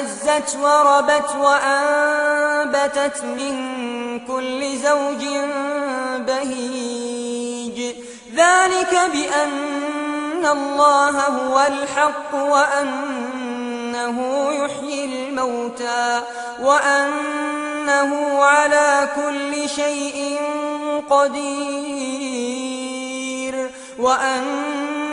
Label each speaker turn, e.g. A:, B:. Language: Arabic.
A: اهتزت وَرَبَتْ وَأَنبَتَتْ مِن كُلِّ زَوْجٍ بَهِيجٍ. ذَلِكَ بِأَنَّ اللَّهَ هُوَ الْحَقُّ وَأَنَّهُ يُحْيِي الْمَوْتَى وَأَنَّهُ عَلَى كُلِّ شَيْءٍ قَدِيرٌ. وَأَنَّ